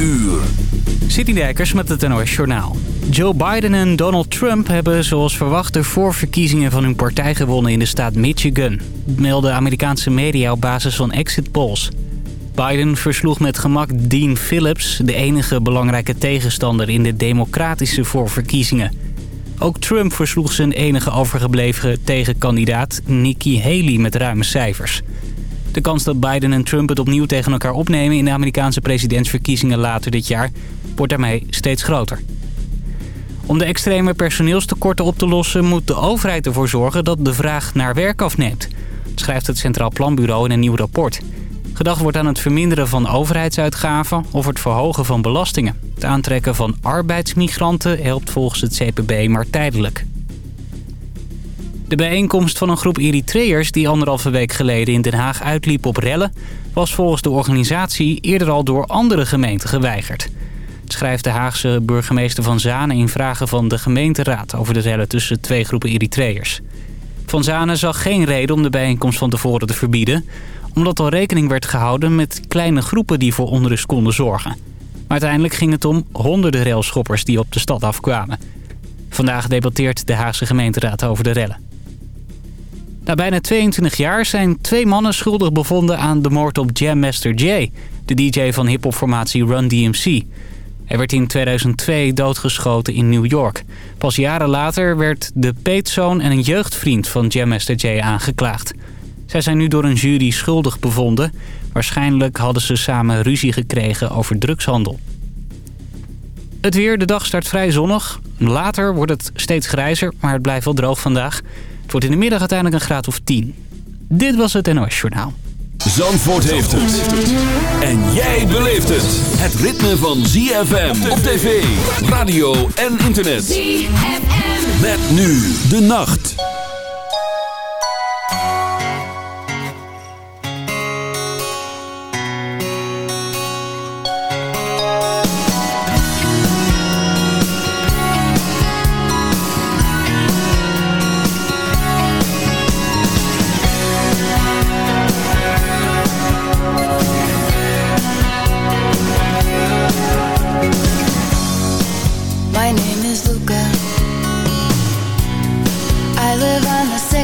uur. Met het NOS Journaal. Joe Biden en Donald Trump hebben zoals verwacht de voorverkiezingen van hun partij gewonnen in de staat Michigan. Melden Amerikaanse media op basis van exit polls. Biden versloeg met gemak Dean Phillips, de enige belangrijke tegenstander in de democratische voorverkiezingen. Ook Trump versloeg zijn enige overgebleven tegenkandidaat Nikki Haley met ruime cijfers. De kans dat Biden en Trump het opnieuw tegen elkaar opnemen in de Amerikaanse presidentsverkiezingen later dit jaar wordt daarmee steeds groter. Om de extreme personeelstekorten op te lossen moet de overheid ervoor zorgen dat de vraag naar werk afneemt. Schrijft het Centraal Planbureau in een nieuw rapport. Gedacht wordt aan het verminderen van overheidsuitgaven of het verhogen van belastingen. Het aantrekken van arbeidsmigranten helpt volgens het CPB maar tijdelijk. De bijeenkomst van een groep Eritreërs die anderhalve week geleden in Den Haag uitliep op rellen... was volgens de organisatie eerder al door andere gemeenten geweigerd. Het schrijft de Haagse burgemeester Van Zanen in vragen van de gemeenteraad... over de rellen tussen twee groepen Eritreërs. Van Zanen zag geen reden om de bijeenkomst van tevoren te verbieden... omdat al rekening werd gehouden met kleine groepen die voor onrust konden zorgen. Maar uiteindelijk ging het om honderden railschoppers die op de stad afkwamen. Vandaag debatteert de Haagse gemeenteraad over de rellen. Na bijna 22 jaar zijn twee mannen schuldig bevonden aan de moord op Jam Master Jay... de DJ van hiphopformatie Run DMC. Hij werd in 2002 doodgeschoten in New York. Pas jaren later werd de peetzoon en een jeugdvriend van Jam Master Jay aangeklaagd. Zij zijn nu door een jury schuldig bevonden. Waarschijnlijk hadden ze samen ruzie gekregen over drugshandel. Het weer, de dag start vrij zonnig. Later wordt het steeds grijzer, maar het blijft wel droog vandaag. Het wordt in de middag uiteindelijk een graad of 10. Dit was het NOS Journaal. Zandvoort heeft het. En jij beleeft het. Het ritme van ZFM op tv, radio en internet. ZFM. Met nu de nacht.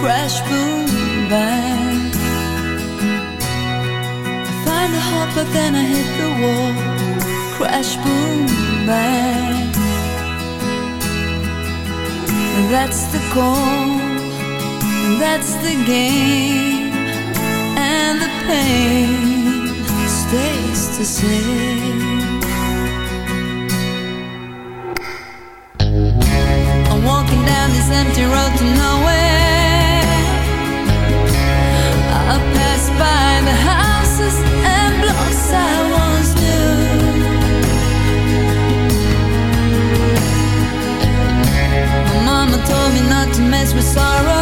crash, boom, bang. I find the heart, but then I hit the wall. Crash, boom, bang. That's the goal, that's the game, and the pain stays the same. sorrow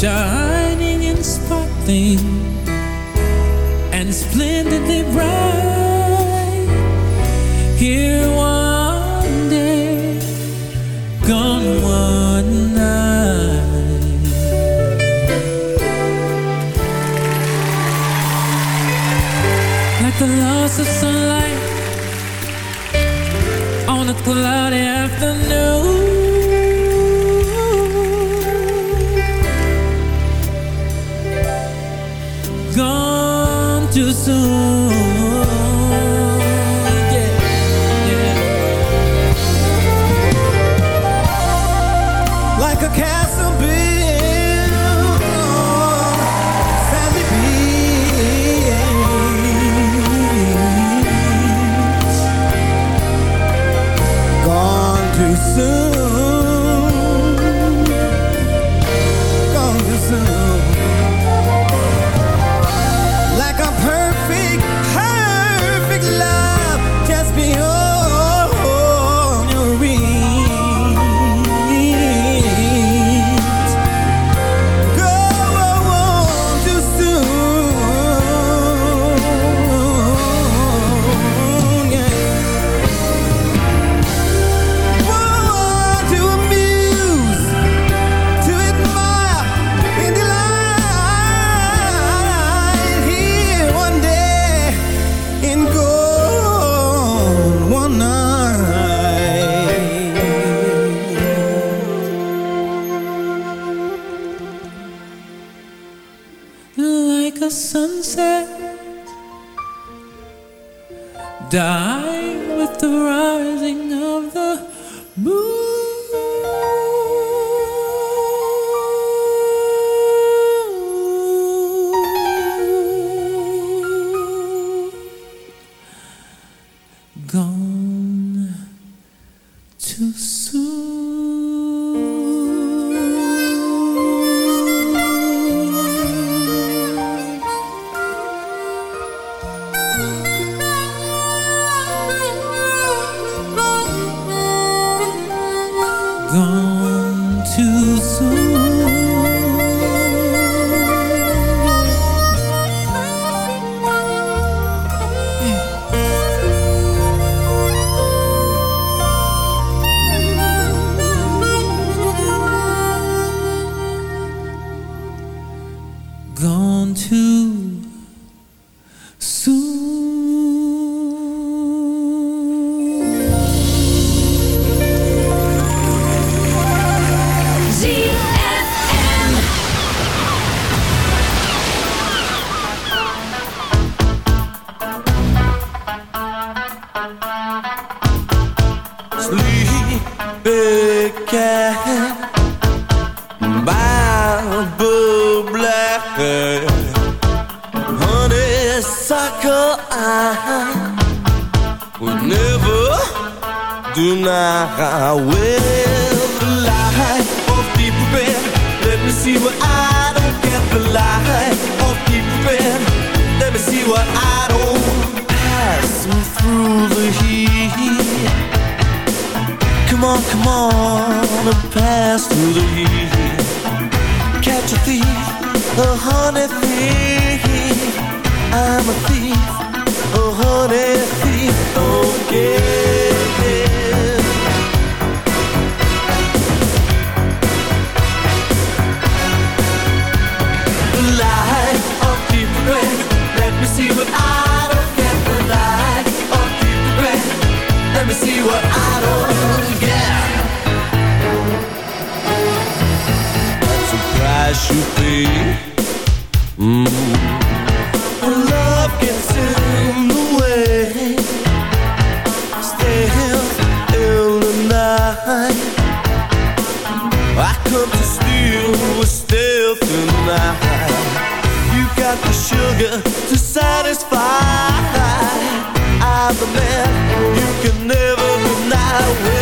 shining and sparkling and splendidly bright. Here one day, gone one night. Like the loss of sunlight on a cloud. die with the rising of the Oh, honey thief, I'm a thief. Oh, honey thief, don't give. The light of let me see what I don't get. The light of let me see what I don't get. Be Mm. satisfy. I'm the man you got the sugar to satisfy I'll be there you can never deny.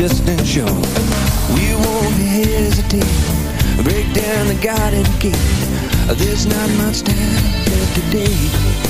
distant shore. We won't hesitate, break down the garden gate. There's not much time left today.